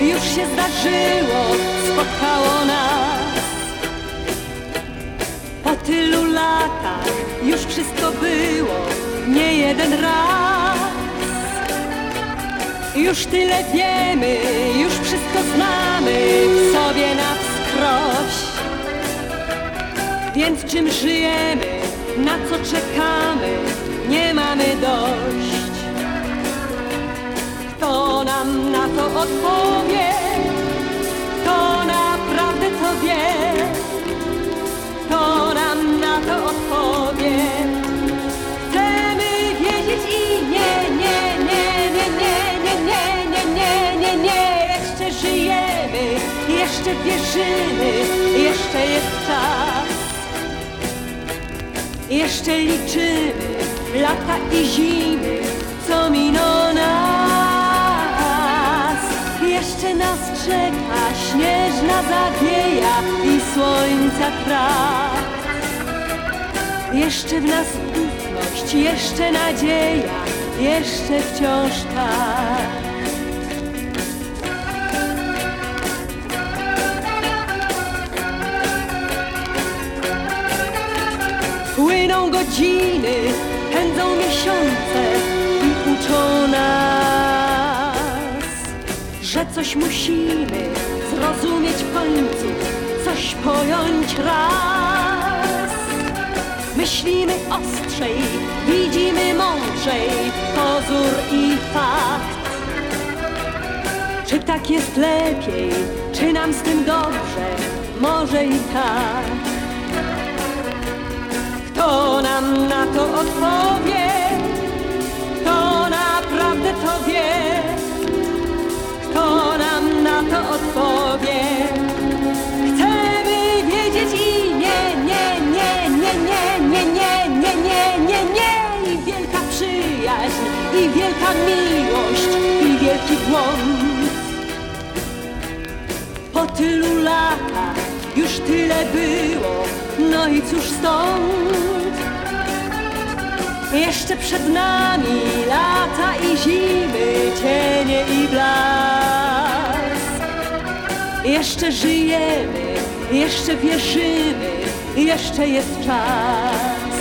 już się zdarzyło, spotkało nas. Po tylu latach już wszystko było, nie jeden raz. Już tyle wiemy, już wszystko znamy w sobie na wskroś. Więc czym żyjemy, na co czekamy, nie mamy to odpowie, kto naprawdę to wie, kto nam na to odpowie. Chcemy wiedzieć i nie, nie, nie, nie, nie, nie, nie, nie, nie, nie, nie, jeszcze żyjemy, jeszcze wierzymy, jeszcze jest czas. Jeszcze liczymy lata i zimy, co miną nas. Nas czeka śnieżna zawieja i słońca krak. Jeszcze w nas ufność, jeszcze nadzieja, jeszcze wciąż tak. Płyną godziny, pędzą miesiące i uczą że coś musimy zrozumieć w końcu, coś pojąć raz. Myślimy ostrzej, widzimy mądrzej, pozór i fakt. Czy tak jest lepiej, czy nam z tym dobrze, może i tak. Kto nam na to odpowie? Na to odpowie? Chcemy wiedzieć i nie, nie, nie, nie, nie, nie, nie, nie, nie, nie, nie. I wielka przyjaźń, i wielka miłość, i wielki błąd. Po tylu latach już tyle było, no i cóż stąd? Jeszcze przed nami lata i zimy, cienie i blask. Jeszcze żyjemy, jeszcze wierzymy, jeszcze jest czas.